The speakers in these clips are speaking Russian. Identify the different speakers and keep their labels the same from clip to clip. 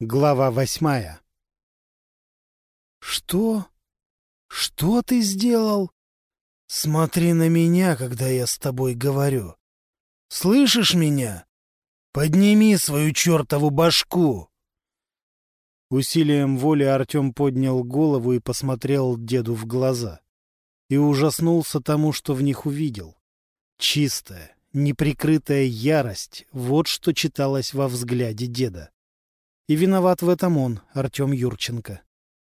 Speaker 1: Глава восьмая. «Что? Что ты сделал? Смотри на меня, когда я с тобой говорю. Слышишь меня? Подними свою чертову башку!» Усилием воли Артем поднял голову и посмотрел деду в глаза. И ужаснулся тому, что в них увидел. Чистая, неприкрытая ярость — вот что читалось во взгляде деда. И виноват в этом он, Артем Юрченко.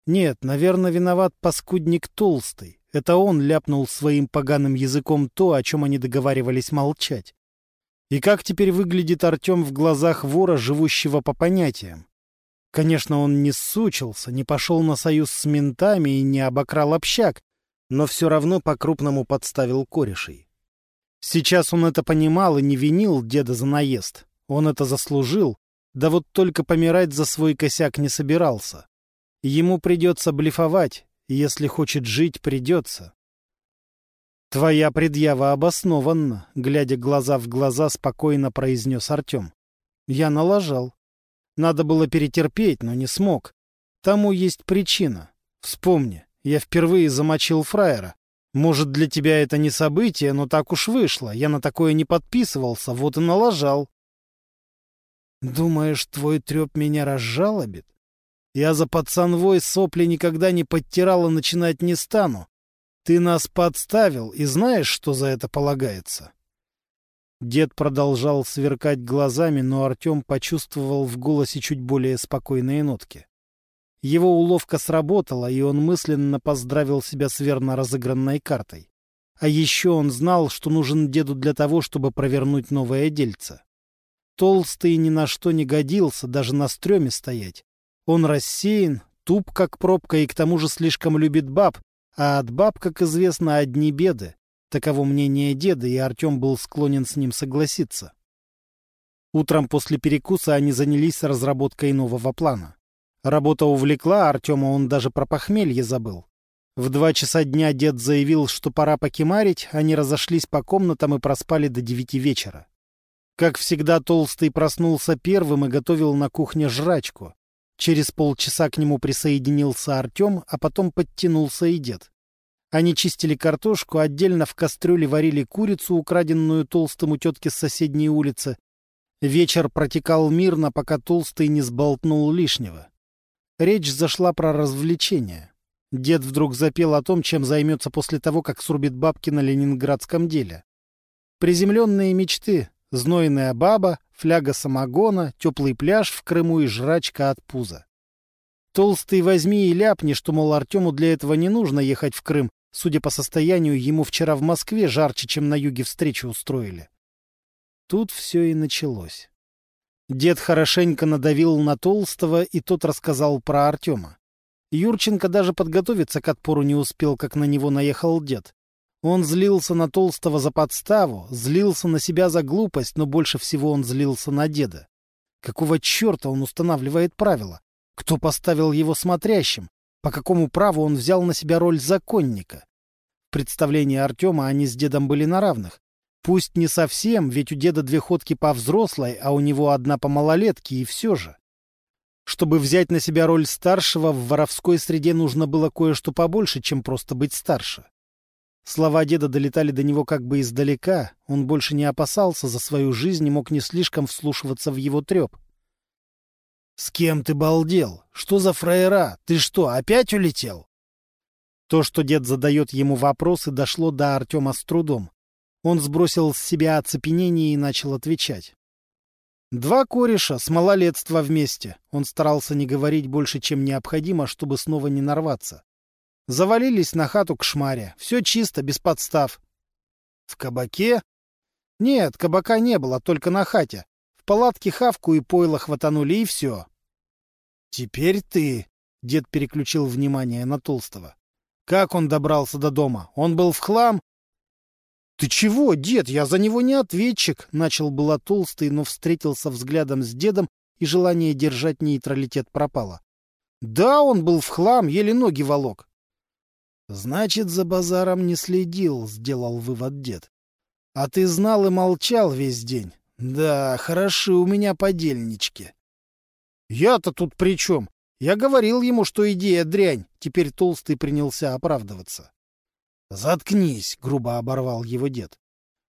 Speaker 1: Нет, наверное, виноват паскудник Толстый. Это он ляпнул своим поганым языком то, о чем они договаривались молчать. И как теперь выглядит Артем в глазах вора, живущего по понятиям? Конечно, он не сучился, не пошел на союз с ментами и не обокрал общак, но все равно по-крупному подставил корешей. Сейчас он это понимал и не винил деда за наезд. Он это заслужил, да вот только помирать за свой косяк не собирался. Ему придется блефовать, если хочет жить, придется. «Твоя предъява обоснованна», — глядя глаза в глаза, спокойно произнес Артем. «Я налажал. Надо было перетерпеть, но не смог. Тому есть причина. Вспомни, я впервые замочил фраера. Может, для тебя это не событие, но так уж вышло. Я на такое не подписывался, вот и налажал. Думаешь, твой треп меня разжалобит? Я за пацанвой сопли никогда не подтирал и начинать не стану. Ты нас подставил, и знаешь, что за это полагается?» Дед продолжал сверкать глазами, но Артем почувствовал в голосе чуть более спокойные нотки. Его уловка сработала, и он мысленно поздравил себя с верно разыгранной картой. А еще он знал, что нужен деду для того, чтобы провернуть новое дельце. Толстый ни на что не годился, даже на стреме стоять. Он рассеян, туп как пробка и к тому же слишком любит баб, а от баб, как известно, одни беды. Таково мнение деда, и Артем был склонен с ним согласиться. Утром после перекуса они занялись разработкой нового плана. Работа увлекла Артема, он даже про похмелье забыл. В два часа дня дед заявил, что пора покемарить, они разошлись по комнатам и проспали до девяти вечера. Как всегда, Толстый проснулся первым и готовил на кухне жрачку. Через полчаса к нему присоединился Артем, а потом подтянулся и дед. Они чистили картошку, отдельно в кастрюле варили курицу, украденную Толстым у тетки с соседней улицы. Вечер протекал мирно, пока Толстый не сболтнул лишнего. Речь зашла про развлечения. Дед вдруг запел о том, чем займется после того, как срубит бабки на ленинградском деле. Приземленные мечты, Знойная баба, фляга самогона, теплый пляж в Крыму и жрачка от пуза. Толстый возьми и ляпни, что, мол, Артему для этого не нужно ехать в Крым. Судя по состоянию, ему вчера в Москве жарче, чем на юге встречу устроили. Тут все и началось. Дед хорошенько надавил на Толстого, и тот рассказал про Артема. Юрченко даже подготовиться к отпору не успел, как на него наехал дед. Он злился на Толстого за подставу, злился на себя за глупость, но больше всего он злился на деда. Какого черта он устанавливает правила? Кто поставил его смотрящим? По какому праву он взял на себя роль законника? В представлении Артема они с дедом были на равных. Пусть не совсем, ведь у деда две ходки по взрослой, а у него одна по малолетке, и все же. Чтобы взять на себя роль старшего, в воровской среде нужно было кое-что побольше, чем просто быть старше. Слова деда долетали до него как бы издалека, он больше не опасался за свою жизнь и мог не слишком вслушиваться в его треп. «С кем ты балдел? Что за фраера? Ты что, опять улетел?» То, что дед задает ему вопросы, дошло до Артема с трудом. Он сбросил с себя оцепенение и начал отвечать. Два кореша с малолетства вместе. Он старался не говорить больше, чем необходимо, чтобы снова не нарваться. Завалились на хату к шмаре. Все чисто, без подстав. В кабаке? Нет, кабака не было, только на хате. В палатке хавку и пойло хватанули, и все. Теперь ты... Дед переключил внимание на Толстого. Как он добрался до дома? Он был в хлам? «Ты чего, дед? Я за него не ответчик!» Начал было Толстый, но встретился взглядом с дедом, и желание держать нейтралитет пропало. «Да, он был в хлам, еле ноги волок. Значит, за базаром не следил, сделал вывод дед. А ты знал и молчал весь день. Да, хороши у меня подельнички. Я-то тут при чем? Я говорил ему, что идея дрянь. Теперь Толстый принялся оправдываться. «Заткнись», — грубо оборвал его дед.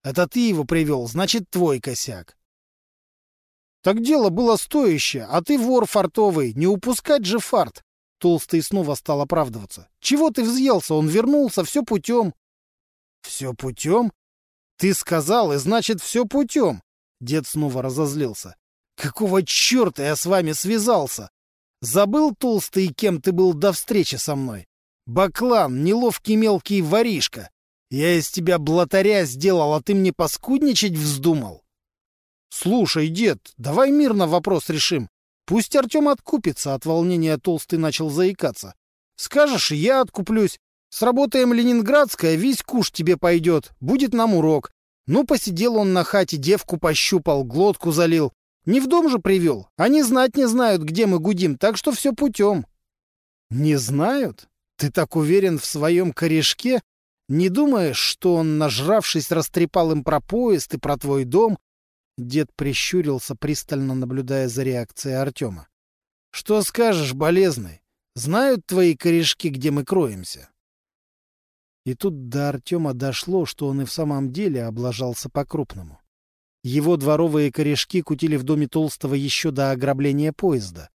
Speaker 1: «Это ты его привел, значит, твой косяк». «Так дело было стоящее, а ты вор фартовый, не упускать же фарт!» Толстый снова стал оправдываться. «Чего ты взъелся? Он вернулся, все путем». «Все путем? Ты сказал, и значит, все путем!» Дед снова разозлился. «Какого черта я с вами связался? Забыл, Толстый, кем ты был до встречи со мной? Баклан, неловкий мелкий воришка. Я из тебя блатаря сделал, а ты мне поскудничать вздумал? Слушай, дед, давай мирно вопрос решим. Пусть Артем откупится. От волнения Толстый начал заикаться. Скажешь, я откуплюсь. Сработаем Ленинградское, весь куш тебе пойдет. Будет нам урок. Ну, посидел он на хате, девку пощупал, глотку залил. Не в дом же привел. Они знать не знают, где мы гудим, так что все путем. Не знают? Ты так уверен в своем корешке? Не думаешь, что он, нажравшись, растрепал им про поезд и про твой дом? Дед прищурился, пристально наблюдая за реакцией Артема. — Что скажешь, болезный? Знают твои корешки, где мы кроемся? И тут до Артема дошло, что он и в самом деле облажался по-крупному. Его дворовые корешки кутили в доме Толстого еще до ограбления поезда.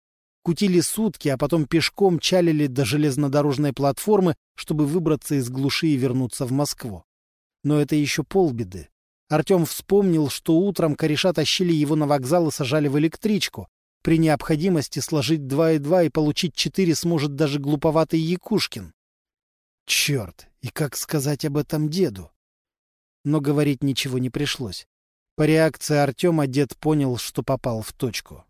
Speaker 1: Кутили сутки, а потом пешком чалили до железнодорожной платформы, чтобы выбраться из глуши и вернуться в Москву. Но это еще полбеды. Артем вспомнил, что утром кореша тащили его на вокзал и сажали в электричку. При необходимости сложить два и два и получить четыре сможет даже глуповатый Якушкин. Черт, и как сказать об этом деду? Но говорить ничего не пришлось. По реакции Артема дед понял, что попал в точку.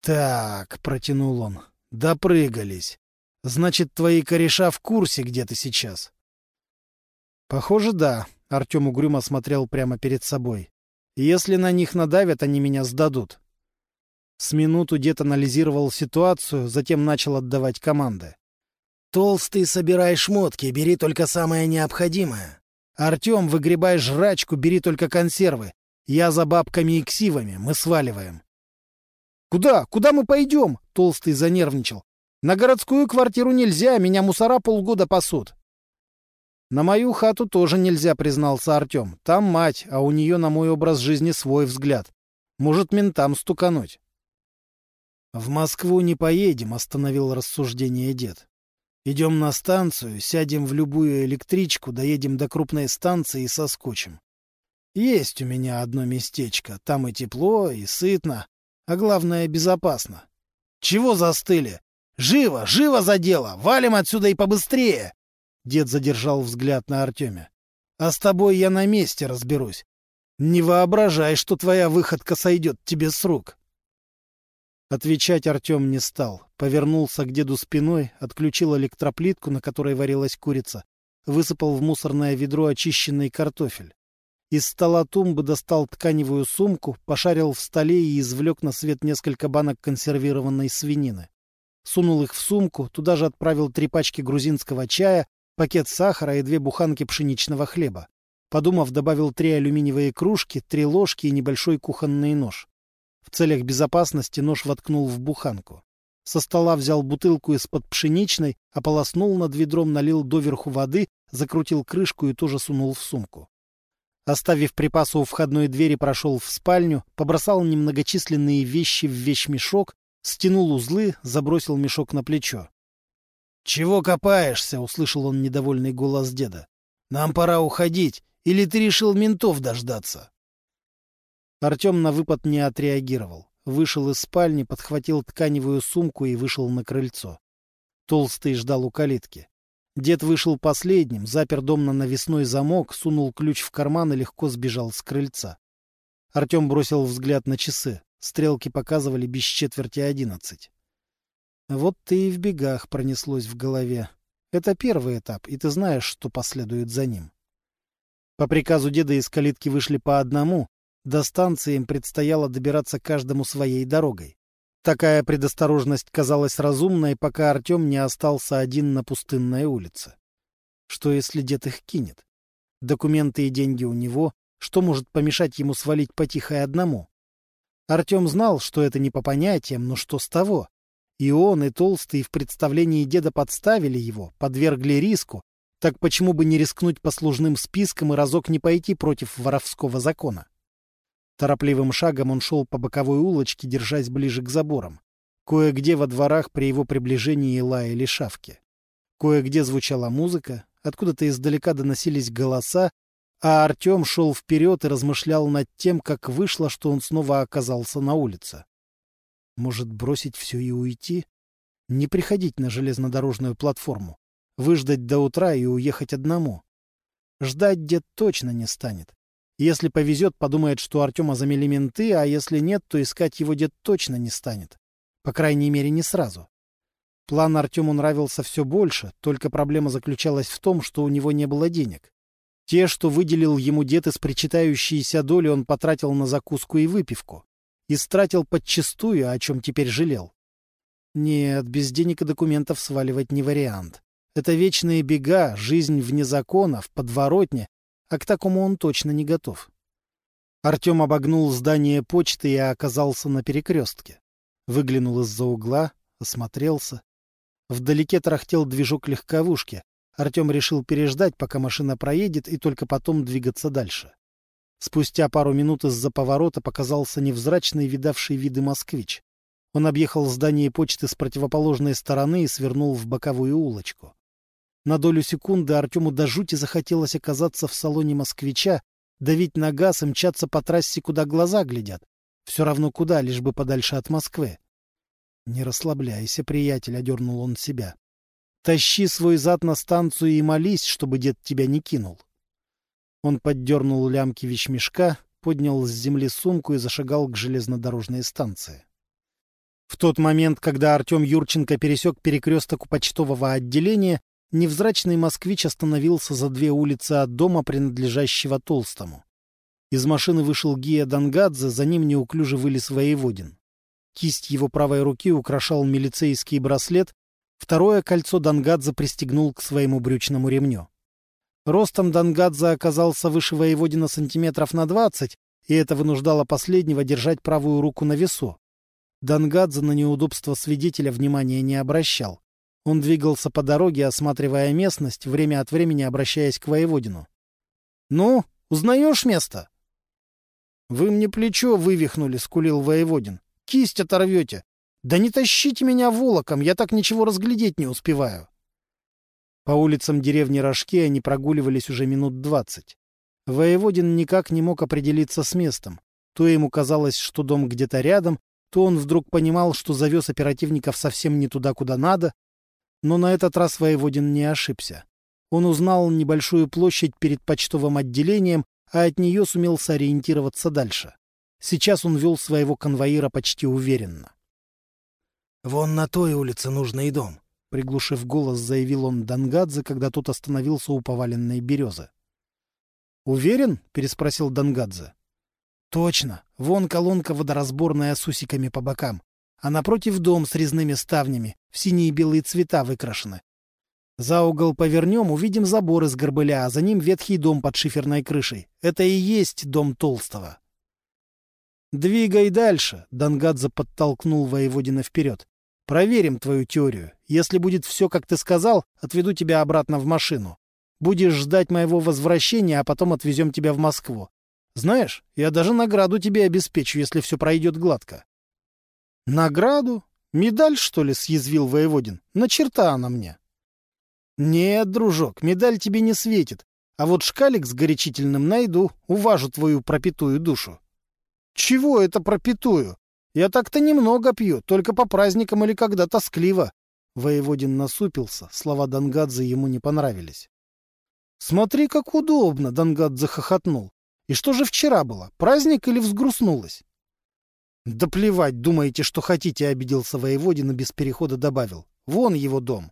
Speaker 1: «Так», — протянул он, — «допрыгались. Значит, твои кореша в курсе, где ты сейчас?» «Похоже, да», — Артем угрюмо смотрел прямо перед собой. «Если на них надавят, они меня сдадут». С минуту дед анализировал ситуацию, затем начал отдавать команды. «Толстый, собирай шмотки, бери только самое необходимое. Артем, выгребай жрачку, бери только консервы. Я за бабками и ксивами, мы сваливаем. «Куда? Куда мы пойдем?» — Толстый занервничал. «На городскую квартиру нельзя, меня мусора полгода пасут». «На мою хату тоже нельзя», — признался Артем. «Там мать, а у нее на мой образ жизни свой взгляд. Может, ментам стукануть». «В Москву не поедем», — остановил рассуждение дед. «Идем на станцию, сядем в любую электричку, доедем до крупной станции и соскочим. Есть у меня одно местечко, там и тепло, и сытно, а главное — безопасно. Чего застыли? Живо, живо за дело! Валим отсюда и побыстрее! Дед задержал взгляд на Артеме. А с тобой я на месте разберусь. Не воображай, что твоя выходка сойдет тебе с рук. Отвечать Артем не стал. Повернулся к деду спиной, отключил электроплитку, на которой варилась курица, высыпал в мусорное ведро очищенный картофель. Из стола тумбы достал тканевую сумку, пошарил в столе и извлек на свет несколько банок консервированной свинины. Сунул их в сумку, туда же отправил три пачки грузинского чая, пакет сахара и две буханки пшеничного хлеба. Подумав, добавил три алюминиевые кружки, три ложки и небольшой кухонный нож. В целях безопасности нож воткнул в буханку. Со стола взял бутылку из-под пшеничной, ополоснул над ведром, налил доверху воды, закрутил крышку и тоже сунул в сумку. Оставив припасы у входной двери, прошел в спальню, побросал немногочисленные вещи в вещмешок, стянул узлы, забросил мешок на плечо. — Чего копаешься? — услышал он недовольный голос деда. — Нам пора уходить. Или ты решил ментов дождаться? Артем на выпад не отреагировал. Вышел из спальни, подхватил тканевую сумку и вышел на крыльцо. Толстый ждал у калитки. Дед вышел последним, запер дом на навесной замок, сунул ключ в карман и легко сбежал с крыльца. Артем бросил взгляд на часы. Стрелки показывали без четверти одиннадцать. Вот ты и в бегах пронеслось в голове. Это первый этап, и ты знаешь, что последует за ним. По приказу деда из калитки вышли по одному. До станции им предстояло добираться каждому своей дорогой. Такая предосторожность казалась разумной, пока Артем не остался один на пустынной улице. Что, если дед их кинет? Документы и деньги у него. Что может помешать ему свалить потихо одному? Артем знал, что это не по понятиям, но что с того? И он, и Толстый в представлении деда подставили его, подвергли риску. Так почему бы не рискнуть послужным списком и разок не пойти против воровского закона? Торопливым шагом он шел по боковой улочке, держась ближе к заборам. Кое-где во дворах при его приближении лаяли шавки. Кое-где звучала музыка, откуда-то издалека доносились голоса, а Артем шел вперед и размышлял над тем, как вышло, что он снова оказался на улице. Может, бросить все и уйти? Не приходить на железнодорожную платформу, выждать до утра и уехать одному. Ждать дед точно не станет. Если повезет, подумает, что Артема замели менты, а если нет, то искать его дед точно не станет. По крайней мере, не сразу. План Артему нравился все больше, только проблема заключалась в том, что у него не было денег. Те, что выделил ему дед из причитающейся доли, он потратил на закуску и выпивку. Истратил подчистую, о чем теперь жалел. Нет, без денег и документов сваливать не вариант. Это вечные бега, жизнь вне закона, в подворотне, а к такому он точно не готов. Артем обогнул здание почты и оказался на перекрестке. Выглянул из-за угла, осмотрелся. Вдалеке тарахтел движок легковушки. Артем решил переждать, пока машина проедет, и только потом двигаться дальше. Спустя пару минут из-за поворота показался невзрачный, видавший виды москвич. Он объехал здание почты с противоположной стороны и свернул в боковую улочку. На долю секунды Артему до жути захотелось оказаться в салоне москвича, давить на газ и мчаться по трассе, куда глаза глядят. Все равно куда, лишь бы подальше от Москвы. «Не расслабляйся, приятель», — одернул он себя. «Тащи свой зад на станцию и молись, чтобы дед тебя не кинул». Он поддернул лямки вещмешка, поднял с земли сумку и зашагал к железнодорожной станции. В тот момент, когда Артем Юрченко пересек перекресток у почтового отделения, невзрачный москвич остановился за две улицы от дома, принадлежащего Толстому. Из машины вышел Гия Дангадзе, за ним неуклюже вылез воеводин. Кисть его правой руки украшал милицейский браслет, второе кольцо Дангадзе пристегнул к своему брючному ремню. Ростом Дангадзе оказался выше воеводина сантиметров на двадцать, и это вынуждало последнего держать правую руку на весу. Дангадзе на неудобство свидетеля внимания не обращал. Он двигался по дороге, осматривая местность, время от времени обращаясь к воеводину. — Ну, узнаешь место? — Вы мне плечо вывихнули, — скулил воеводин. Кисть оторвете. Да не тащите меня волоком, я так ничего разглядеть не успеваю. По улицам деревни Рожки они прогуливались уже минут двадцать. Воеводин никак не мог определиться с местом. То ему казалось, что дом где-то рядом, то он вдруг понимал, что завез оперативников совсем не туда, куда надо. Но на этот раз Воеводин не ошибся. Он узнал небольшую площадь перед почтовым отделением, а от нее сумел сориентироваться дальше. Сейчас он вел своего конвоира почти уверенно. «Вон на той улице нужный дом», — приглушив голос, заявил он Дангадзе, когда тот остановился у поваленной березы. «Уверен?» — переспросил Дангадзе. «Точно. Вон колонка водоразборная с усиками по бокам, а напротив дом с резными ставнями, в синие и белые цвета выкрашены. За угол повернем, увидим забор из горбыля, а за ним ветхий дом под шиферной крышей. Это и есть дом Толстого. «Двигай дальше», — Дангадзе подтолкнул воеводина вперед. «Проверим твою теорию. Если будет все, как ты сказал, отведу тебя обратно в машину. Будешь ждать моего возвращения, а потом отвезем тебя в Москву. Знаешь, я даже награду тебе обеспечу, если все пройдет гладко». «Награду? Медаль, что ли?» — съязвил воеводин. «На черта она мне». «Нет, дружок, медаль тебе не светит. А вот шкалик с горячительным найду, уважу твою пропитую душу». Чего это пропитую? Я так-то немного пью, только по праздникам или когда тоскливо. Воеводин насупился, слова Дангадзе ему не понравились. «Смотри, как удобно!» — Дангадзе хохотнул. «И что же вчера было? Праздник или взгрустнулось?» «Да плевать, думаете, что хотите», — обиделся воеводин и без перехода добавил. «Вон его дом».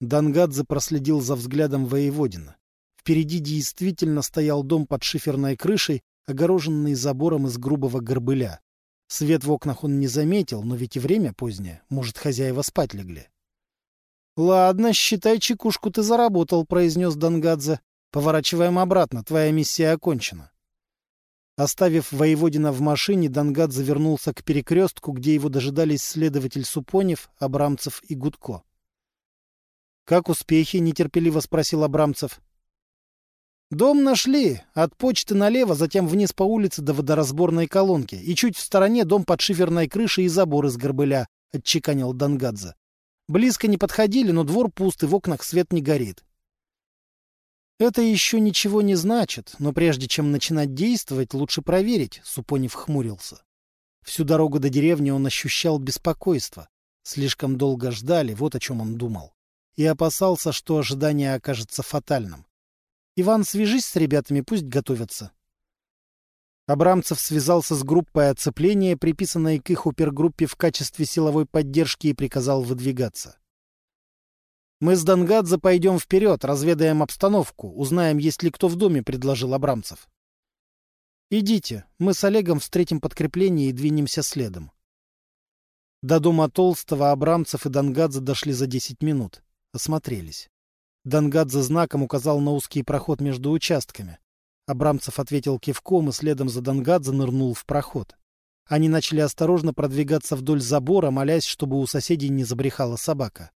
Speaker 1: Дангадзе проследил за взглядом воеводина. Впереди действительно стоял дом под шиферной крышей, огороженный забором из грубого горбыля. Свет в окнах он не заметил, но ведь и время позднее. Может, хозяева спать легли. — Ладно, считай, чекушку ты заработал, — произнес Дангадзе. — Поворачиваем обратно, твоя миссия окончена. Оставив воеводина в машине, Дангад завернулся к перекрестку, где его дожидались следователь Супонев, Абрамцев и Гудко. «Как успехи?» — нетерпеливо спросил Абрамцев. «Дом нашли. От почты налево, затем вниз по улице до водоразборной колонки. И чуть в стороне дом под шиферной крышей и забор из горбыля», — отчеканил Дангадзе. «Близко не подходили, но двор пуст, и в окнах свет не горит. Это еще ничего не значит, но прежде чем начинать действовать, лучше проверить, Супонев хмурился. Всю дорогу до деревни он ощущал беспокойство. Слишком долго ждали, вот о чем он думал. И опасался, что ожидание окажется фатальным. «Иван, свяжись с ребятами, пусть готовятся». Абрамцев связался с группой оцепления, приписанной к их опергруппе в качестве силовой поддержки, и приказал выдвигаться. «Мы с Дангадзе пойдем вперед, разведаем обстановку, узнаем, есть ли кто в доме», — предложил Абрамцев. «Идите, мы с Олегом встретим подкрепление и двинемся следом». До дома Толстого Абрамцев и Дангадзе дошли за десять минут. Осмотрелись. Дангадзе знаком указал на узкий проход между участками. Абрамцев ответил кивком и следом за Дангадзе нырнул в проход. Они начали осторожно продвигаться вдоль забора, молясь, чтобы у соседей не забрехала собака.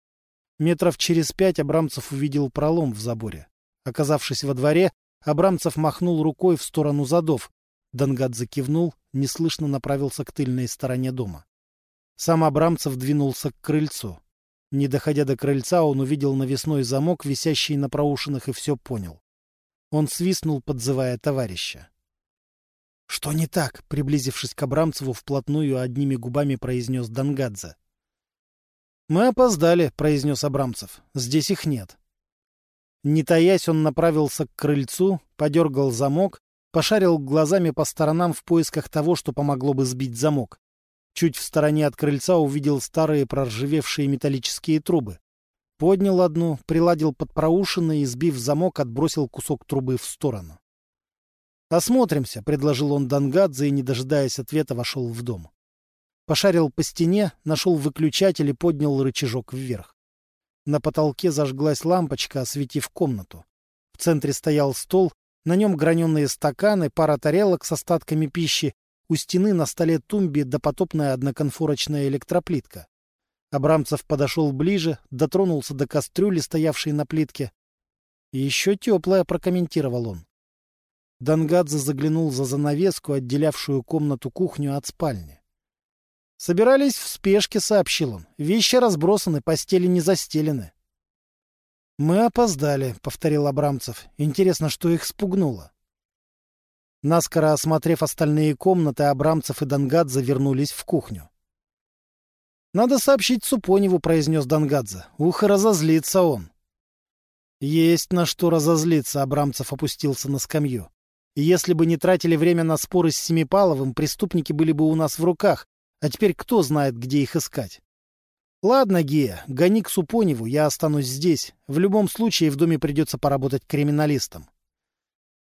Speaker 1: Метров через пять Абрамцев увидел пролом в заборе. Оказавшись во дворе, Абрамцев махнул рукой в сторону задов. Дангадзе кивнул, неслышно направился к тыльной стороне дома. Сам Абрамцев двинулся к крыльцу. Не доходя до крыльца, он увидел навесной замок, висящий на проушинах, и все понял. Он свистнул, подзывая товарища. — Что не так? — приблизившись к Абрамцеву, вплотную одними губами произнес Дангадзе. «Мы опоздали», — произнес Абрамцев. «Здесь их нет». Не таясь, он направился к крыльцу, подергал замок, пошарил глазами по сторонам в поисках того, что помогло бы сбить замок. Чуть в стороне от крыльца увидел старые проржавевшие металлические трубы. Поднял одну, приладил под проушины и, сбив замок, отбросил кусок трубы в сторону. «Осмотримся», — предложил он Дангадзе и, не дожидаясь ответа, вошел в дом. Пошарил по стене, нашел выключатель и поднял рычажок вверх. На потолке зажглась лампочка, осветив комнату. В центре стоял стол, на нем граненые стаканы, пара тарелок с остатками пищи, у стены на столе тумбе допотопная одноконфорочная электроплитка. Абрамцев подошел ближе, дотронулся до кастрюли, стоявшей на плитке. «Еще теплая», — прокомментировал он. Дангадзе заглянул за занавеску, отделявшую комнату-кухню от спальни. Собирались в спешке, сообщил он. Вещи разбросаны, постели не застелены. Мы опоздали, повторил Абрамцев. Интересно, что их спугнуло. Наскоро осмотрев остальные комнаты, Абрамцев и Дангадзе вернулись в кухню. «Надо сообщить Супоневу», — произнес Дангадзе. «Ух, разозлится он». «Есть на что разозлиться», — Абрамцев опустился на скамью. «Если бы не тратили время на споры с Семипаловым, преступники были бы у нас в руках, а теперь кто знает, где их искать? Ладно, Гея, гони к Супоневу, я останусь здесь. В любом случае в доме придется поработать криминалистом.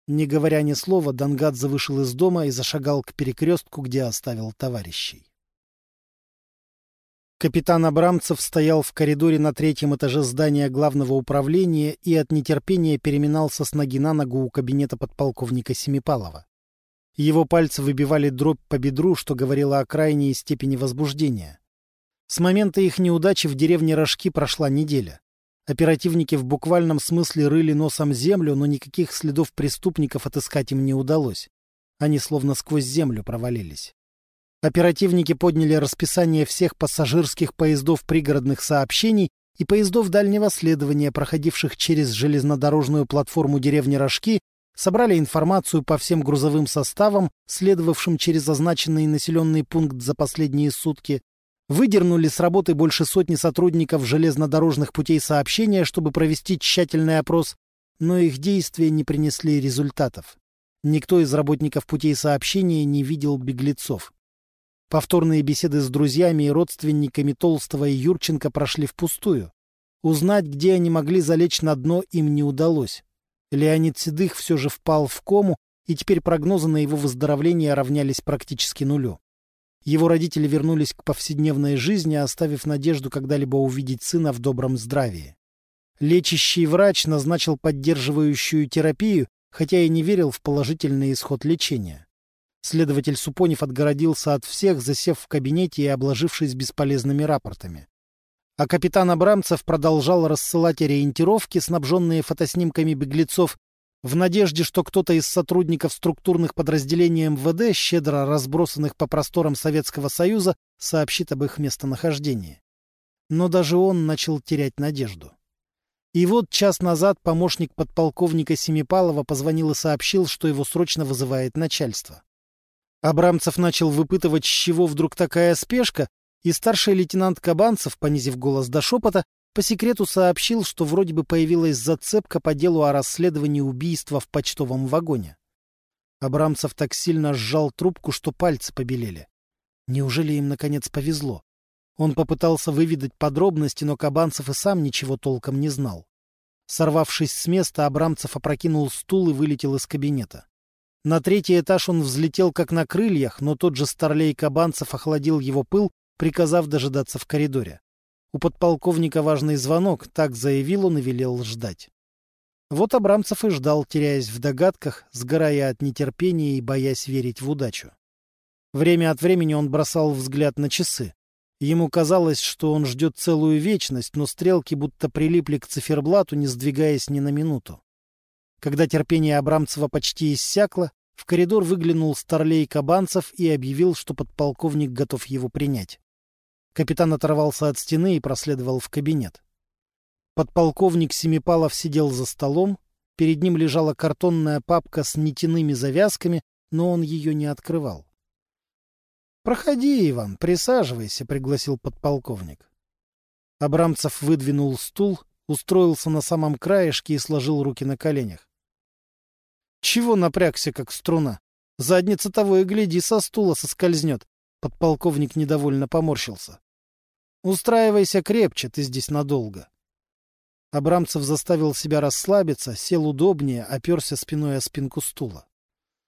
Speaker 1: Не говоря ни слова, Дангадзе вышел из дома и зашагал к перекрестку, где оставил товарищей. Капитан Абрамцев стоял в коридоре на третьем этаже здания главного управления и от нетерпения переминался с ноги на ногу у кабинета подполковника Семипалова. Его пальцы выбивали дробь по бедру, что говорило о крайней степени возбуждения. С момента их неудачи в деревне Рожки прошла неделя. Оперативники в буквальном смысле рыли носом землю, но никаких следов преступников отыскать им не удалось. Они словно сквозь землю провалились. Оперативники подняли расписание всех пассажирских поездов пригородных сообщений и поездов дальнего следования, проходивших через железнодорожную платформу деревни Рожки собрали информацию по всем грузовым составам, следовавшим через означенный населенный пункт за последние сутки, выдернули с работы больше сотни сотрудников железнодорожных путей сообщения, чтобы провести тщательный опрос, но их действия не принесли результатов. Никто из работников путей сообщения не видел беглецов. Повторные беседы с друзьями и родственниками Толстого и Юрченко прошли впустую. Узнать, где они могли залечь на дно, им не удалось. Леонид Седых все же впал в кому, и теперь прогнозы на его выздоровление равнялись практически нулю. Его родители вернулись к повседневной жизни, оставив надежду когда-либо увидеть сына в добром здравии. Лечащий врач назначил поддерживающую терапию, хотя и не верил в положительный исход лечения. Следователь Супонев отгородился от всех, засев в кабинете и обложившись бесполезными рапортами. А капитан Абрамцев продолжал рассылать ориентировки, снабженные фотоснимками беглецов, в надежде, что кто-то из сотрудников структурных подразделений МВД, щедро разбросанных по просторам Советского Союза, сообщит об их местонахождении. Но даже он начал терять надежду. И вот час назад помощник подполковника Семипалова позвонил и сообщил, что его срочно вызывает начальство. Абрамцев начал выпытывать, с чего вдруг такая спешка, и старший лейтенант Кабанцев, понизив голос до шепота, по секрету сообщил, что вроде бы появилась зацепка по делу о расследовании убийства в почтовом вагоне. Абрамцев так сильно сжал трубку, что пальцы побелели. Неужели им, наконец, повезло? Он попытался выведать подробности, но Кабанцев и сам ничего толком не знал. Сорвавшись с места, Абрамцев опрокинул стул и вылетел из кабинета. На третий этаж он взлетел как на крыльях, но тот же старлей Кабанцев охладил его пыл, приказав дожидаться в коридоре. У подполковника важный звонок, так заявил он и велел ждать. Вот Абрамцев и ждал, теряясь в догадках, сгорая от нетерпения и боясь верить в удачу. Время от времени он бросал взгляд на часы. Ему казалось, что он ждет целую вечность, но стрелки будто прилипли к циферблату, не сдвигаясь ни на минуту. Когда терпение Абрамцева почти иссякло, в коридор выглянул старлей Кабанцев и объявил, что подполковник готов его принять. Капитан оторвался от стены и проследовал в кабинет. Подполковник Семипалов сидел за столом, перед ним лежала картонная папка с нитяными завязками, но он ее не открывал. — Проходи, Иван, присаживайся, — пригласил подполковник. Абрамцев выдвинул стул, устроился на самом краешке и сложил руки на коленях. Чего напрягся, как струна? Задница того и гляди, со стула соскользнет. Подполковник недовольно поморщился. Устраивайся крепче, ты здесь надолго. Абрамцев заставил себя расслабиться, сел удобнее, оперся спиной о спинку стула.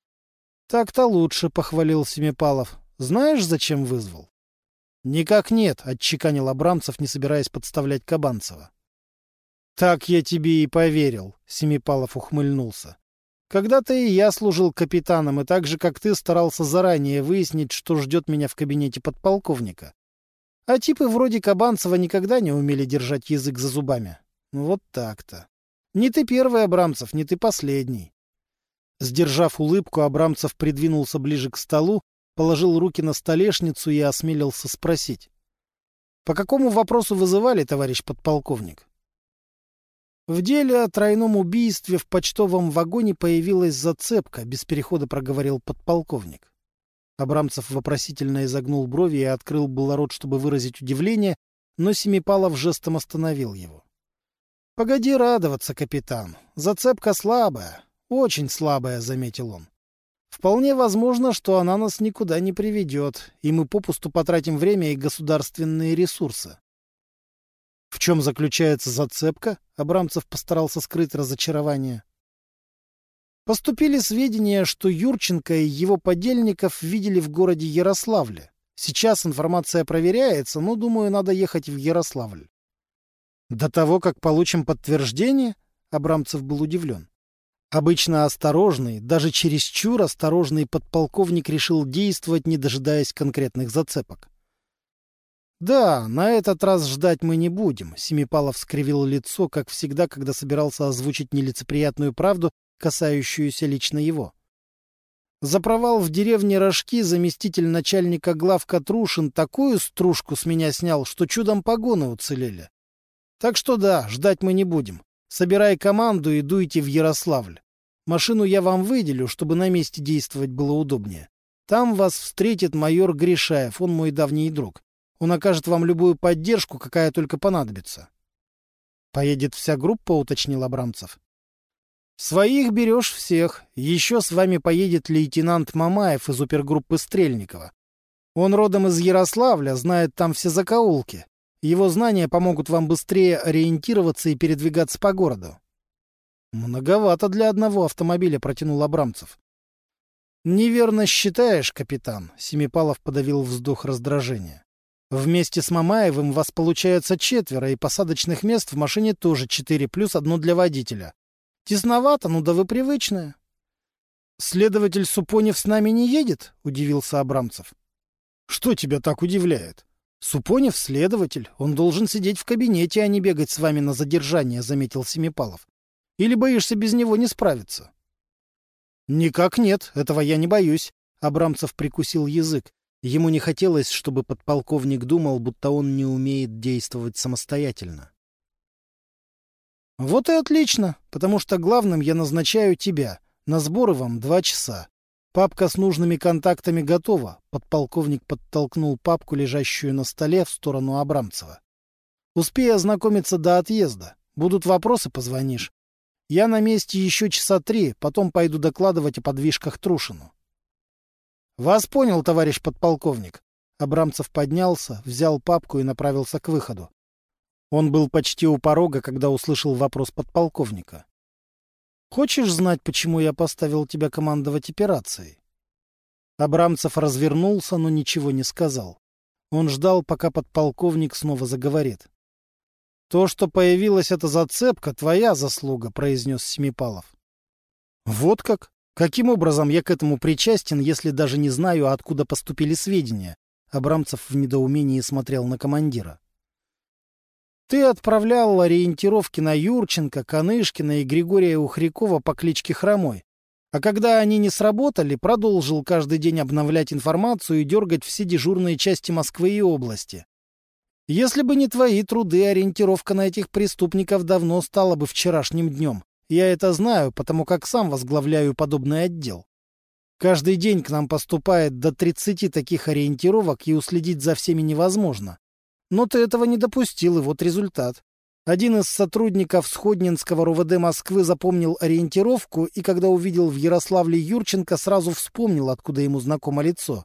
Speaker 1: — Так-то лучше, — похвалил Семипалов. — Знаешь, зачем вызвал? — Никак нет, — отчеканил Абрамцев, не собираясь подставлять Кабанцева. — Так я тебе и поверил, — Семипалов ухмыльнулся. Когда-то и я служил капитаном, и так же, как ты, старался заранее выяснить, что ждет меня в кабинете подполковника. А типы вроде Кабанцева никогда не умели держать язык за зубами. Вот так-то. Не ты первый, Абрамцев, не ты последний. Сдержав улыбку, Абрамцев придвинулся ближе к столу, положил руки на столешницу и осмелился спросить. — По какому вопросу вызывали, товарищ подполковник? В деле о тройном убийстве в почтовом вагоне появилась зацепка, без перехода проговорил подполковник. Абрамцев вопросительно изогнул брови и открыл было рот, чтобы выразить удивление, но Семипалов жестом остановил его. — Погоди радоваться, капитан. Зацепка слабая, очень слабая, — заметил он. Вполне возможно, что она нас никуда не приведет, и мы попусту потратим время и государственные ресурсы. В чем заключается зацепка? Абрамцев постарался скрыть разочарование. Поступили сведения, что Юрченко и его подельников видели в городе Ярославле. Сейчас информация проверяется, но, думаю, надо ехать в Ярославль. До того, как получим подтверждение, Абрамцев был удивлен. Обычно осторожный, даже чересчур осторожный подполковник решил действовать, не дожидаясь конкретных зацепок. «Да, на этот раз ждать мы не будем», — Семипалов скривил лицо, как всегда, когда собирался озвучить нелицеприятную правду, касающуюся лично его. За провал в деревне Рожки заместитель начальника глав Катрушин такую стружку с меня снял, что чудом погоны уцелели. Так что да, ждать мы не будем. Собирай команду и дуйте в Ярославль. Машину я вам выделю, чтобы на месте действовать было удобнее. Там вас встретит майор Гришаев, он мой давний друг. Он окажет вам любую поддержку, какая только понадобится. Поедет вся группа, уточнил Абрамцев. Своих берешь всех. Еще с вами поедет лейтенант Мамаев из опергруппы Стрельникова. Он родом из Ярославля, знает там все закоулки. Его знания помогут вам быстрее ориентироваться и передвигаться по городу. Многовато для одного автомобиля, протянул Абрамцев. Неверно считаешь, капитан, Семипалов подавил вздох раздражения. Вместе с Мамаевым вас получается четверо, и посадочных мест в машине тоже четыре, плюс одно для водителя. Тесновато, ну да вы привычная. «Следователь Супонев с нами не едет?» — удивился Абрамцев. «Что тебя так удивляет? Супонев — следователь. Он должен сидеть в кабинете, а не бегать с вами на задержание», — заметил Семипалов. «Или боишься без него не справиться?» «Никак нет, этого я не боюсь», — Абрамцев прикусил язык. Ему не хотелось, чтобы подполковник думал, будто он не умеет действовать самостоятельно. «Вот и отлично, потому что главным я назначаю тебя. На сборы вам два часа. Папка с нужными контактами готова. Подполковник подтолкнул папку, лежащую на столе, в сторону Абрамцева. Успей ознакомиться до отъезда. Будут вопросы, позвонишь. Я на месте еще часа три, потом пойду докладывать о подвижках Трушину. — Вас понял, товарищ подполковник. Абрамцев поднялся, взял папку и направился к выходу. Он был почти у порога, когда услышал вопрос подполковника. Хочешь знать, почему я поставил тебя командовать операцией? Абрамцев развернулся, но ничего не сказал. Он ждал, пока подполковник снова заговорит. — То, что появилась эта зацепка, твоя заслуга, — произнес Семипалов. — Вот как? Каким образом я к этому причастен, если даже не знаю, откуда поступили сведения? Абрамцев в недоумении смотрел на командира. Ты отправлял ориентировки на Юрченко, Канышкина и Григория Ухрякова по кличке Хромой. А когда они не сработали, продолжил каждый день обновлять информацию и дергать все дежурные части Москвы и области. Если бы не твои труды, ориентировка на этих преступников давно стала бы вчерашним днем. Я это знаю, потому как сам возглавляю подобный отдел. Каждый день к нам поступает до 30 таких ориентировок, и уследить за всеми невозможно. Но ты этого не допустил, и вот результат. Один из сотрудников Сходнинского РУВД Москвы запомнил ориентировку, и когда увидел в Ярославле Юрченко, сразу вспомнил, откуда ему знакомо лицо.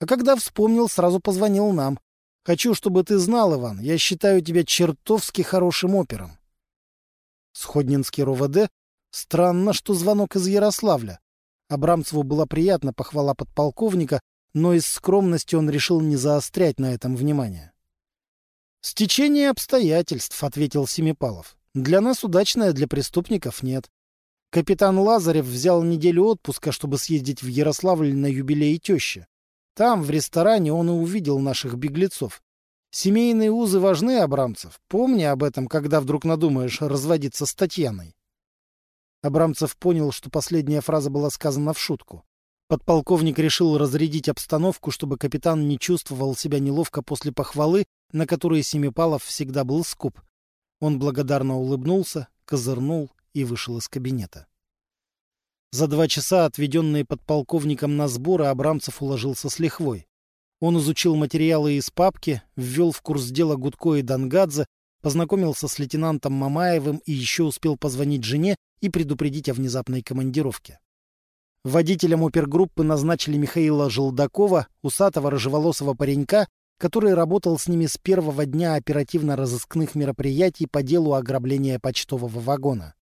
Speaker 1: А когда вспомнил, сразу позвонил нам. Хочу, чтобы ты знал, Иван, я считаю тебя чертовски хорошим опером. Сходнинский РУВД? Странно, что звонок из Ярославля. Абрамцеву была приятна похвала подполковника, но из скромности он решил не заострять на этом внимание. «Стечение обстоятельств», — ответил Семипалов. «Для нас удачное, для преступников нет. Капитан Лазарев взял неделю отпуска, чтобы съездить в Ярославль на юбилей тещи. Там, в ресторане, он и увидел наших беглецов. Семейные узы важны, Абрамцев. Помни об этом, когда вдруг надумаешь разводиться с Татьяной. Абрамцев понял, что последняя фраза была сказана в шутку. Подполковник решил разрядить обстановку, чтобы капитан не чувствовал себя неловко после похвалы, на которые Семипалов всегда был скуп. Он благодарно улыбнулся, козырнул и вышел из кабинета. За два часа, отведенные подполковником на сборы, Абрамцев уложился с лихвой. Он изучил материалы из папки, ввел в курс дела Гудко и Дангадзе, познакомился с лейтенантом Мамаевым и еще успел позвонить жене и предупредить о внезапной командировке. Водителем опергруппы назначили Михаила Желдакова, усатого рыжеволосого паренька, который работал с ними с первого дня оперативно-розыскных мероприятий по делу ограбления почтового вагона.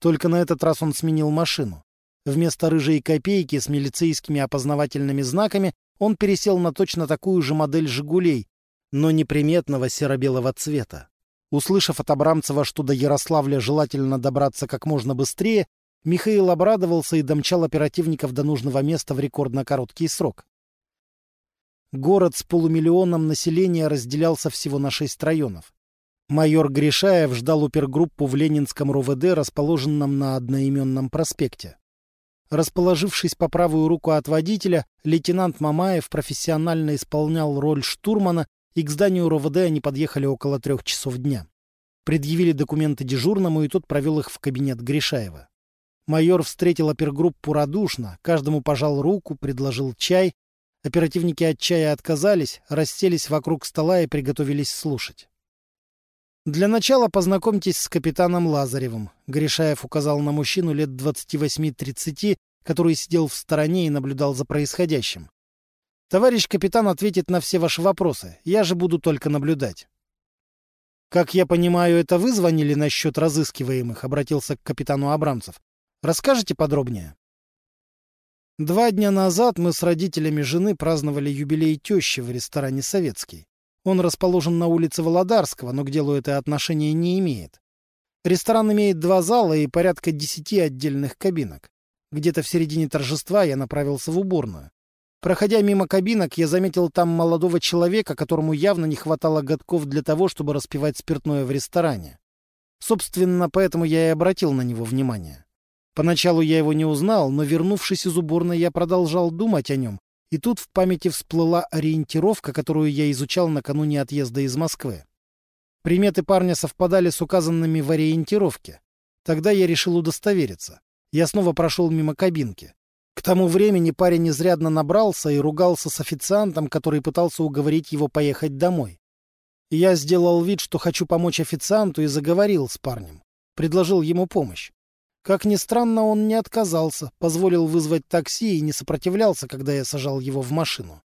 Speaker 1: Только на этот раз он сменил машину. Вместо рыжей копейки с милицейскими опознавательными знаками он пересел на точно такую же модель «Жигулей», но неприметного серо-белого цвета. Услышав от Абрамцева, что до Ярославля желательно добраться как можно быстрее, Михаил обрадовался и домчал оперативников до нужного места в рекордно короткий срок. Город с полумиллионом населения разделялся всего на шесть районов. Майор Гришаев ждал опергруппу в Ленинском РОВД, расположенном на одноименном проспекте. Расположившись по правую руку от водителя, лейтенант Мамаев профессионально исполнял роль штурмана, и к зданию РОВД они подъехали около трех часов дня. Предъявили документы дежурному, и тот провел их в кабинет Гришаева. Майор встретил опергруппу радушно, каждому пожал руку, предложил чай. Оперативники от чая отказались, расселись вокруг стола и приготовились слушать. «Для начала познакомьтесь с капитаном Лазаревым», — Гришаев указал на мужчину лет 28-30, который сидел в стороне и наблюдал за происходящим. «Товарищ капитан ответит на все ваши вопросы, я же буду только наблюдать». «Как я понимаю, это вы звонили насчет разыскиваемых?» — обратился к капитану Абрамцев. Расскажите подробнее. Два дня назад мы с родителями жены праздновали юбилей тещи в ресторане «Советский». Он расположен на улице Володарского, но к делу это отношения не имеет. Ресторан имеет два зала и порядка десяти отдельных кабинок. Где-то в середине торжества я направился в уборную. Проходя мимо кабинок, я заметил там молодого человека, которому явно не хватало годков для того, чтобы распивать спиртное в ресторане. Собственно, поэтому я и обратил на него внимание. Поначалу я его не узнал, но, вернувшись из уборной, я продолжал думать о нем, и тут в памяти всплыла ориентировка, которую я изучал накануне отъезда из Москвы. Приметы парня совпадали с указанными в ориентировке. Тогда я решил удостовериться. Я снова прошел мимо кабинки. К тому времени парень изрядно набрался и ругался с официантом, который пытался уговорить его поехать домой. я сделал вид, что хочу помочь официанту, и заговорил с парнем. Предложил ему помощь. Как ни странно, он не отказался, позволил вызвать такси и не сопротивлялся, когда я сажал его в машину.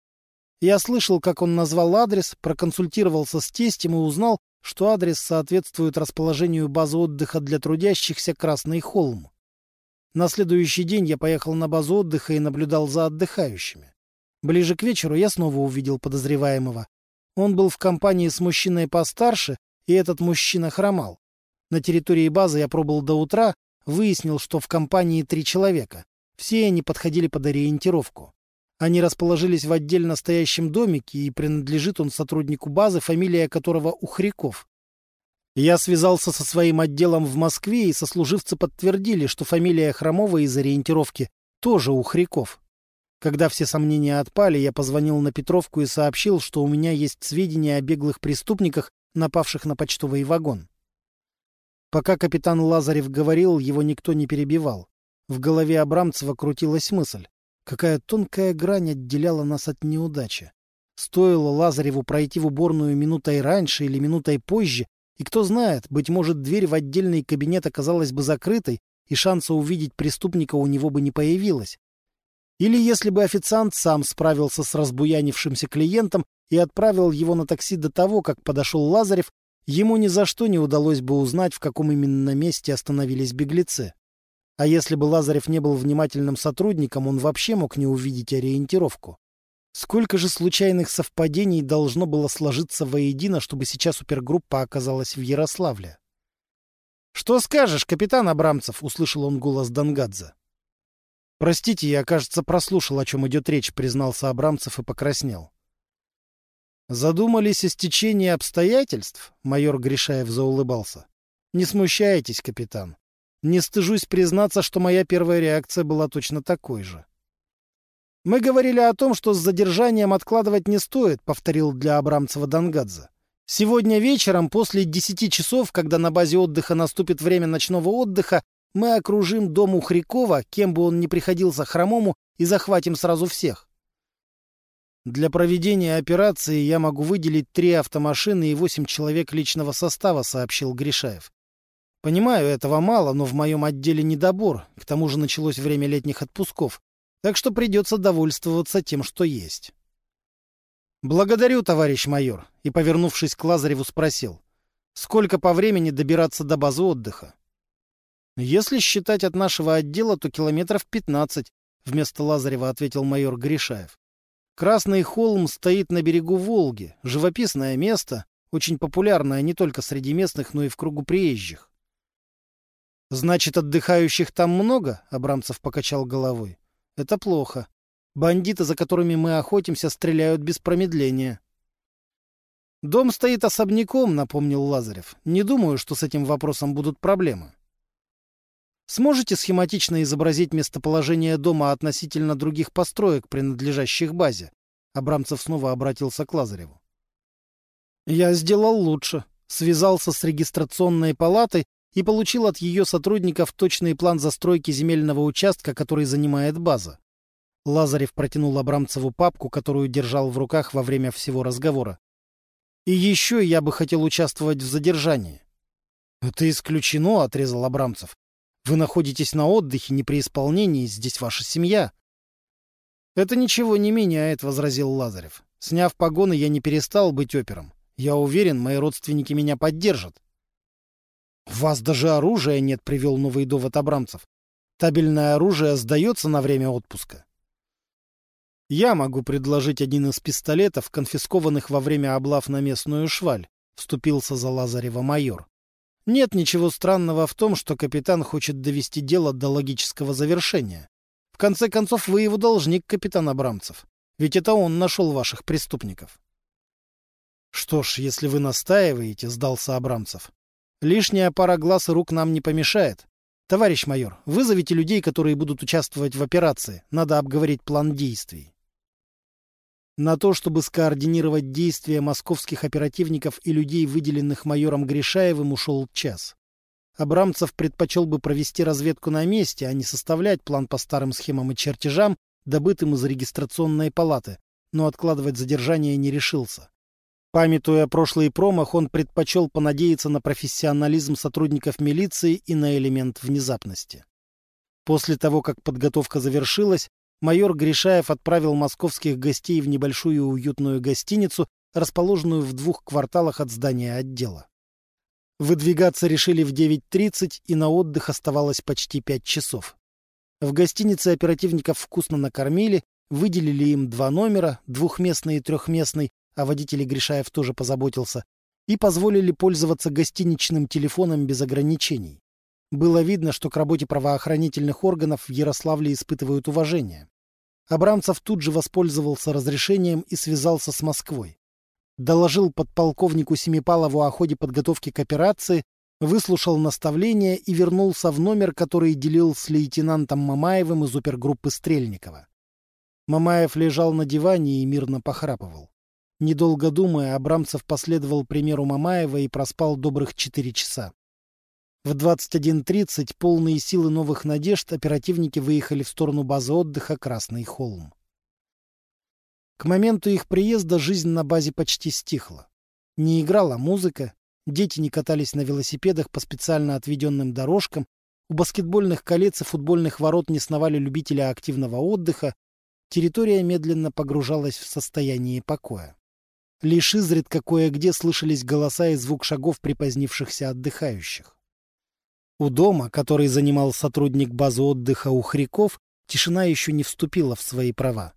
Speaker 1: Я слышал, как он назвал адрес, проконсультировался с тестем и узнал, что адрес соответствует расположению базы отдыха для трудящихся «Красный холм». На следующий день я поехал на базу отдыха и наблюдал за отдыхающими. Ближе к вечеру я снова увидел подозреваемого. Он был в компании с мужчиной постарше, и этот мужчина хромал. На территории базы я пробыл до утра, выяснил, что в компании три человека. Все они подходили под ориентировку. Они расположились в отдельно стоящем домике, и принадлежит он сотруднику базы, фамилия которого Ухряков. Я связался со своим отделом в Москве, и сослуживцы подтвердили, что фамилия Хромова из ориентировки тоже у Хряков. Когда все сомнения отпали, я позвонил на Петровку и сообщил, что у меня есть сведения о беглых преступниках, напавших на почтовый вагон. Пока капитан Лазарев говорил, его никто не перебивал. В голове Абрамцева крутилась мысль. Какая тонкая грань отделяла нас от неудачи. Стоило Лазареву пройти в уборную минутой раньше или минутой позже, и кто знает, быть может, дверь в отдельный кабинет оказалась бы закрытой, и шанса увидеть преступника у него бы не появилось. Или если бы официант сам справился с разбуянившимся клиентом и отправил его на такси до того, как подошел Лазарев, ему ни за что не удалось бы узнать, в каком именно месте остановились беглецы. А если бы Лазарев не был внимательным сотрудником, он вообще мог не увидеть ориентировку. Сколько же случайных совпадений должно было сложиться воедино, чтобы сейчас супергруппа оказалась в Ярославле? «Что скажешь, капитан Абрамцев?» — услышал он голос Дангадзе. «Простите, я, кажется, прослушал, о чем идет речь», — признался Абрамцев и покраснел. «Задумались о стечении обстоятельств?» — майор Гришаев заулыбался. «Не смущайтесь, капитан. Не стыжусь признаться, что моя первая реакция была точно такой же. «Мы говорили о том, что с задержанием откладывать не стоит», — повторил для Абрамцева Дангадзе. «Сегодня вечером, после десяти часов, когда на базе отдыха наступит время ночного отдыха, мы окружим дом Ухрякова, кем бы он ни приходился хромому, и захватим сразу всех. Для проведения операции я могу выделить три автомашины и восемь человек личного состава, сообщил Гришаев. Понимаю, этого мало, но в моем отделе недобор. К тому же началось время летних отпусков так что придется довольствоваться тем, что есть. «Благодарю, товарищ майор», и, повернувшись к Лазареву, спросил, «Сколько по времени добираться до базы отдыха?» «Если считать от нашего отдела, то километров пятнадцать», — вместо Лазарева ответил майор Гришаев. «Красный холм стоит на берегу Волги, живописное место, очень популярное не только среди местных, но и в кругу приезжих». «Значит, отдыхающих там много?» — Абрамцев покачал головой. Это плохо. Бандиты, за которыми мы охотимся, стреляют без промедления. Дом стоит особняком, напомнил Лазарев. Не думаю, что с этим вопросом будут проблемы. Сможете схематично изобразить местоположение дома относительно других построек, принадлежащих базе? Абрамцев снова обратился к Лазареву. Я сделал лучше. Связался с регистрационной палатой и получил от ее сотрудников точный план застройки земельного участка, который занимает база. Лазарев протянул Абрамцеву папку, которую держал в руках во время всего разговора. «И еще я бы хотел участвовать в задержании». «Это исключено», — отрезал Абрамцев. «Вы находитесь на отдыхе, не при исполнении, здесь ваша семья». «Это ничего не меняет», — возразил Лазарев. «Сняв погоны, я не перестал быть опером. Я уверен, мои родственники меня поддержат». — вас даже оружия нет, — привел новый довод Абрамцев. Табельное оружие сдается на время отпуска. Я могу предложить один из пистолетов, конфискованных во время облав на местную шваль, — вступился за Лазарева майор. Нет ничего странного в том, что капитан хочет довести дело до логического завершения. конце концов, вы его должник, капитан Абрамцев. Ведь это он нашел ваших преступников. Что ж, если вы настаиваете, сдался Абрамцев. Лишняя пара глаз и рук нам не помешает. Товарищ майор, вызовите людей, которые будут участвовать в операции. Надо обговорить план действий. На то, чтобы скоординировать действия московских оперативников и людей, выделенных майором Гришаевым, ушел час. Абрамцев предпочел бы провести разведку на месте, а не составлять план по старым схемам и чертежам, добытым из регистрационной палаты, но откладывать задержание не решился. Памятуя прошлый промах, он предпочел понадеяться на профессионализм сотрудников милиции и на элемент внезапности. После того, как подготовка завершилась, майор Гришаев отправил московских гостей в небольшую уютную гостиницу, расположенную в двух кварталах от здания отдела. Выдвигаться решили в 9.30, и на отдых оставалось почти 5 часов. В гостинице оперативников вкусно накормили, выделили им два номера, двухместный и трехместный, а водитель Гришаев тоже позаботился, и позволили пользоваться гостиничным телефоном без ограничений. Было видно, что к работе правоохранительных органов в Ярославле испытывают уважение. Абрамцев тут же воспользовался разрешением и связался с Москвой. Доложил подполковнику Семипалову о ходе подготовки к операции, выслушал наставления и вернулся в номер, который делил с лейтенантом Мамаевым из опергруппы Стрельникова. Мамаев лежал на диване и мирно похрапывал. Недолго думая, Абрамцев последовал примеру Мамаева и проспал добрых четыре часа. В 21.30, полные силы новых надежд, оперативники выехали в сторону базы отдыха «Красный холм». К моменту их приезда жизнь на базе почти стихла. Не играла музыка, дети не катались на велосипедах по специально отведенным дорожкам, у баскетбольных колец и футбольных ворот не сновали любители активного отдыха, территория медленно погружалась в состояние покоя. Лишь изредка кое-где слышались голоса и звук шагов припозднившихся отдыхающих. У дома, который занимал сотрудник базы отдыха у Хряков, тишина еще не вступила в свои права.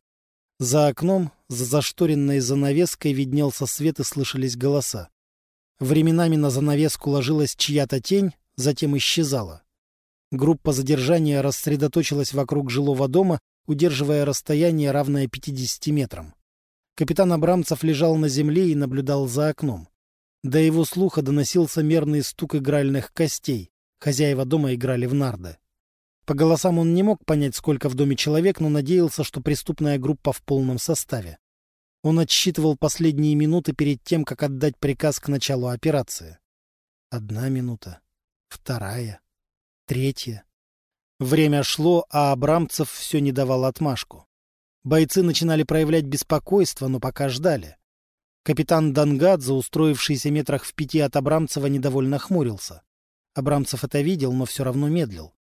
Speaker 1: За окном, за зашторенной занавеской, виднелся свет и слышались голоса. Временами на занавеску ложилась чья-то тень, затем исчезала. Группа задержания рассредоточилась вокруг жилого дома, удерживая расстояние, равное 50 метрам. Капитан Абрамцев лежал на земле и наблюдал за окном. До его слуха доносился мерный стук игральных костей. Хозяева дома играли в нарды. По голосам он не мог понять, сколько в доме человек, но надеялся, что преступная группа в полном составе. Он отсчитывал последние минуты перед тем, как отдать приказ к началу операции. Одна минута, вторая, третья. Время шло, а Абрамцев все не давал отмашку. Бойцы начинали проявлять беспокойство, но пока ждали. Капитан Дангадзе, устроившийся метрах в пяти от Абрамцева, недовольно хмурился. Абрамцев это видел, но все равно медлил.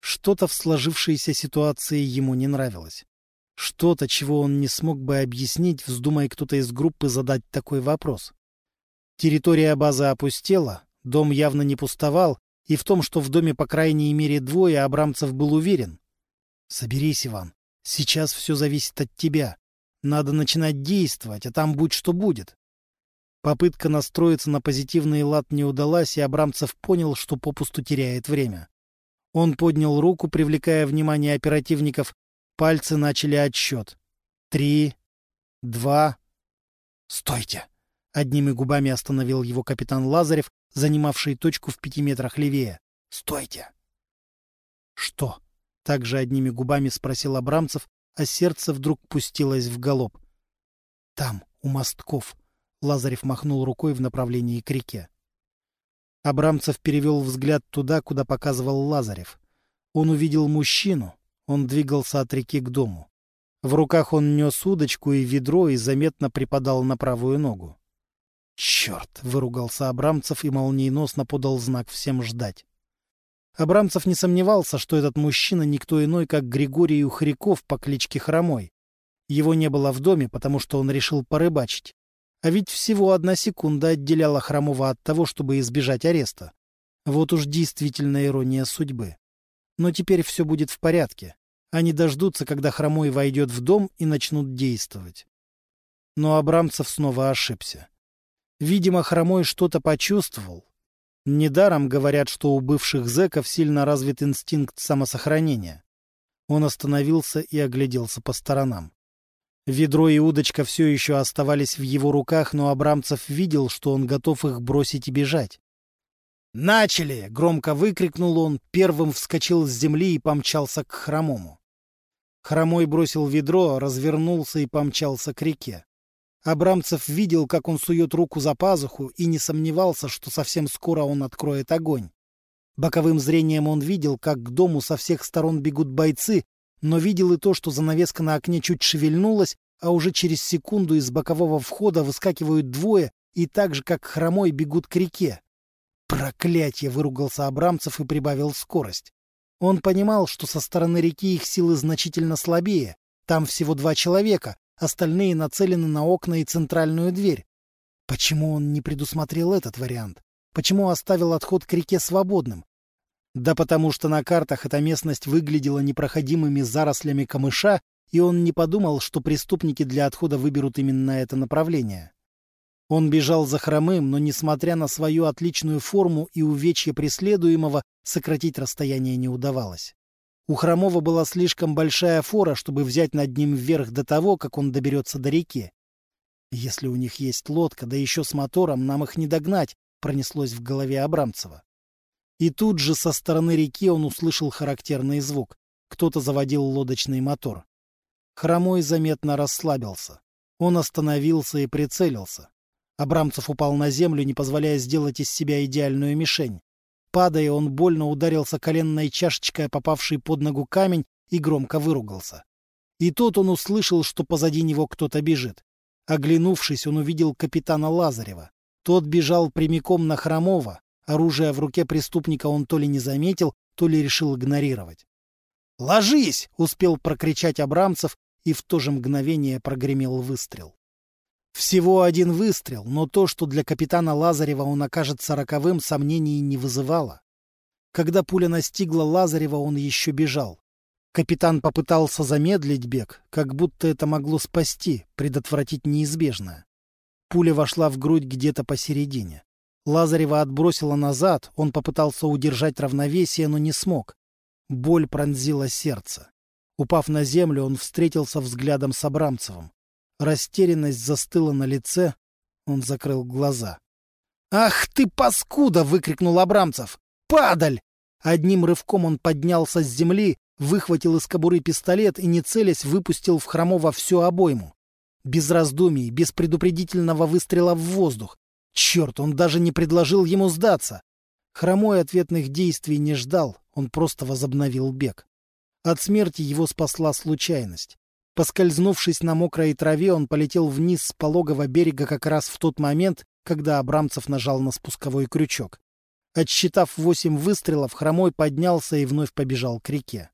Speaker 1: Что-то в сложившейся ситуации ему не нравилось. Что-то, чего он не смог бы объяснить, вздумая кто-то из группы задать такой вопрос. Территория базы опустела, дом явно не пустовал, и в том, что в доме по крайней мере двое, Абрамцев был уверен. «Соберись, Иван. Сейчас все зависит от тебя. Надо начинать действовать, а там будь что будет. Попытка настроиться на позитивный лад не удалась, и Абрамцев понял, что попусту теряет время. Он поднял руку, привлекая внимание оперативников. Пальцы начали отсчет. Три, два... «Стойте!» — одними губами остановил его капитан Лазарев, занимавший точку в пяти метрах левее. «Стойте!» «Что?» Также одними губами спросил Абрамцев, а сердце вдруг пустилось в галоп. «Там, у мостков», — Лазарев махнул рукой в направлении к реке. Абрамцев перевел взгляд туда, куда показывал Лазарев. Он увидел мужчину, он двигался от реки к дому. В руках он нес удочку и ведро и заметно припадал на правую ногу. «Черт!» — выругался Абрамцев и молниеносно подал знак всем ждать. Абрамцев не сомневался, что этот мужчина никто иной, как Григорий Ухряков по кличке Хромой. Его не было в доме, потому что он решил порыбачить. А ведь всего одна секунда отделяла Хромова от того, чтобы избежать ареста. Вот уж действительно ирония судьбы. Но теперь все будет в порядке. Они дождутся, когда Хромой войдет в дом и начнут действовать. Но Абрамцев снова ошибся. Видимо, Хромой что-то почувствовал, Недаром говорят, что у бывших зэков сильно развит инстинкт самосохранения. Он остановился и огляделся по сторонам. Ведро и удочка все еще оставались в его руках, но Абрамцев видел, что он готов их бросить и бежать. «Начали!» — громко выкрикнул он, первым вскочил с земли и помчался к хромому. Хромой бросил ведро, развернулся и помчался к реке. Абрамцев видел, как он сует руку за пазуху, и не сомневался, что совсем скоро он откроет огонь. Боковым зрением он видел, как к дому со всех сторон бегут бойцы, но видел и то, что занавеска на окне чуть шевельнулась, а уже через секунду из бокового входа выскакивают двое и так же, как хромой, бегут к реке. «Проклятье!» — выругался Абрамцев и прибавил скорость. Он понимал, что со стороны реки их силы значительно слабее. Там всего два человека, остальные нацелены на окна и центральную дверь. Почему он не предусмотрел этот вариант? Почему оставил отход к реке свободным? Да потому что на картах эта местность выглядела непроходимыми зарослями камыша, и он не подумал, что преступники для отхода выберут именно это направление. Он бежал за хромым, но, несмотря на свою отличную форму и увечье преследуемого, сократить расстояние не удавалось. У Хромова была слишком большая фора, чтобы взять над ним вверх до того, как он доберется до реки. Если у них есть лодка, да еще с мотором, нам их не догнать, пронеслось в голове Абрамцева. И тут же со стороны реки он услышал характерный звук. Кто-то заводил лодочный мотор. Хромой заметно расслабился. Он остановился и прицелился. Абрамцев упал на землю, не позволяя сделать из себя идеальную мишень. Падая, он больно ударился коленной чашечкой, попавшей под ногу камень, и громко выругался. И тут он услышал, что позади него кто-то бежит. Оглянувшись, он увидел капитана Лазарева. Тот бежал прямиком на Хромова. Оружие в руке преступника он то ли не заметил, то ли решил игнорировать. «Ложись!» — успел прокричать Абрамцев, и в то же мгновение прогремел выстрел. Всего один выстрел, но то, что для капитана Лазарева он окажется роковым, сомнений не вызывало. Когда пуля настигла Лазарева, он еще бежал. Капитан попытался замедлить бег, как будто это могло спасти, предотвратить неизбежное. Пуля вошла в грудь где-то посередине. Лазарева отбросила назад, он попытался удержать равновесие, но не смог. Боль пронзила сердце. Упав на землю, он встретился взглядом с Абрамцевым. Растерянность застыла на лице. Он закрыл глаза. «Ах ты, паскуда!» — выкрикнул Абрамцев. «Падаль!» Одним рывком он поднялся с земли, выхватил из кобуры пистолет и, не целясь, выпустил в Хромова всю обойму. Без раздумий, без предупредительного выстрела в воздух. Черт, он даже не предложил ему сдаться. Хромой ответных действий не ждал, он просто возобновил бег. От смерти его спасла случайность. Поскользнувшись на мокрой траве, он полетел вниз с пологого берега как раз в тот момент, когда Абрамцев нажал на спусковой крючок. Отсчитав восемь выстрелов, Хромой поднялся и вновь побежал к реке.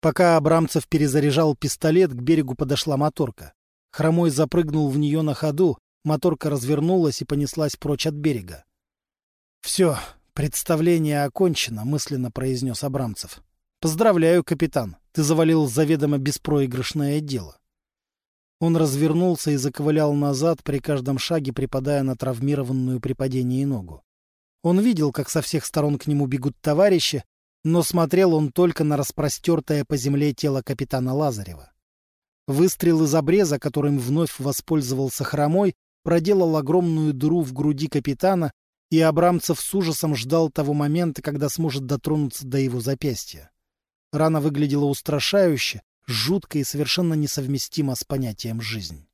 Speaker 1: Пока Абрамцев перезаряжал пистолет, к берегу подошла моторка. Хромой запрыгнул в нее на ходу, моторка развернулась и понеслась прочь от берега. — Все, представление окончено, — мысленно произнес Абрамцев. — Поздравляю, капитан, ты завалил заведомо беспроигрышное дело. Он развернулся и заковылял назад, при каждом шаге припадая на травмированную при падении ногу. Он видел, как со всех сторон к нему бегут товарищи, но смотрел он только на распростертое по земле тело капитана Лазарева. Выстрел из обреза, которым вновь воспользовался хромой, проделал огромную дыру в груди капитана, и Абрамцев с ужасом ждал того момента, когда сможет дотронуться до его запястья. Рана выглядела устрашающе, жутко и совершенно несовместимо с понятием «жизнь».